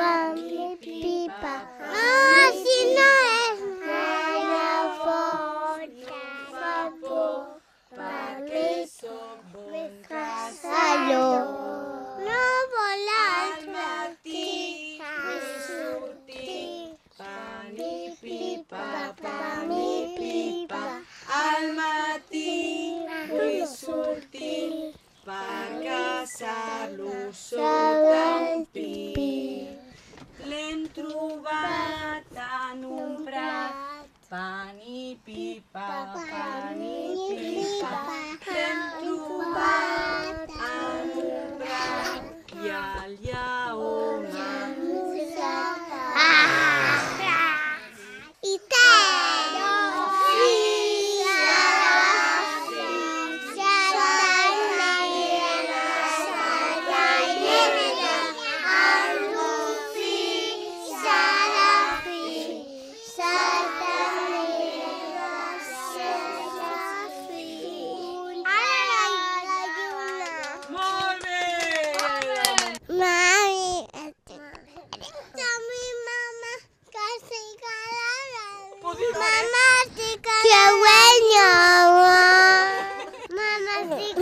pipa, mi pipa. Ah, si no es mala foto, porque somos casados. No volar para ti, pa mi pipa, pa mi pipa. Al matín, resulti, pa casa, luz, sol, Trobat en un Mamá, sí, Qué bueno. Mamá, sí,